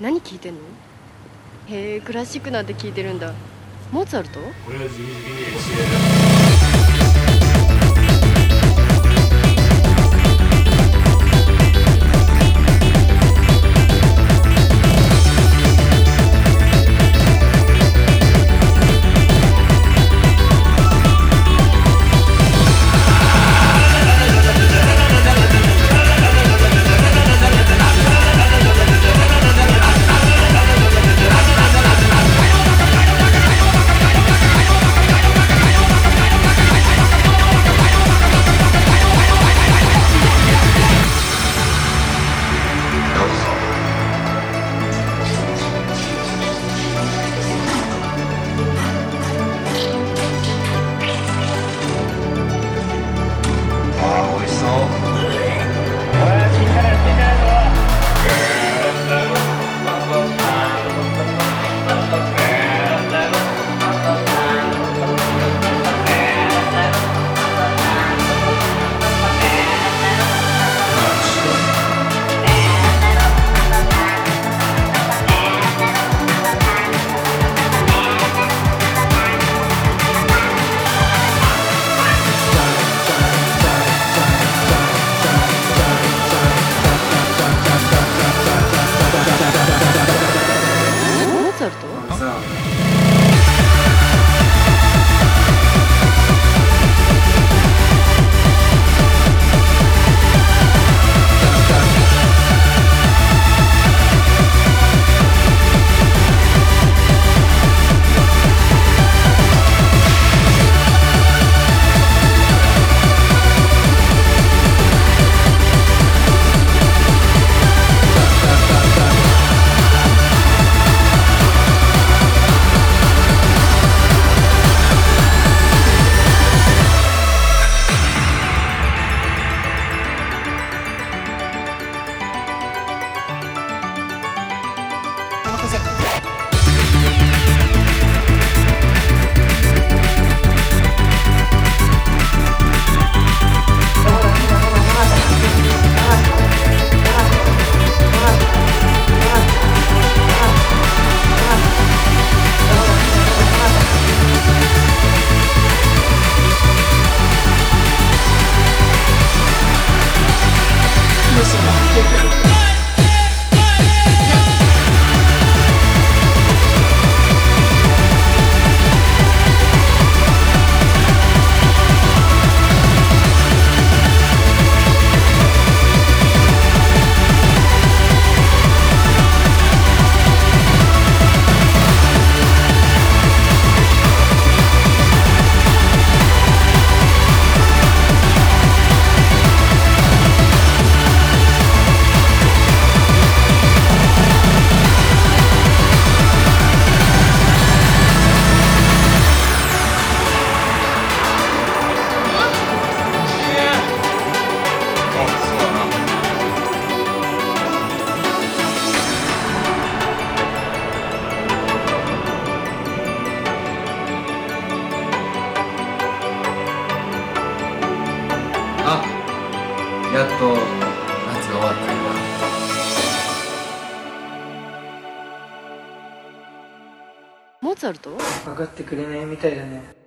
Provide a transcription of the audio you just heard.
何聞いてんの？へえクラシックなんて聞いてるんだ。モーツァルト？やっと夏が終わったよ。モーツァルト？分かってくれないみたいだね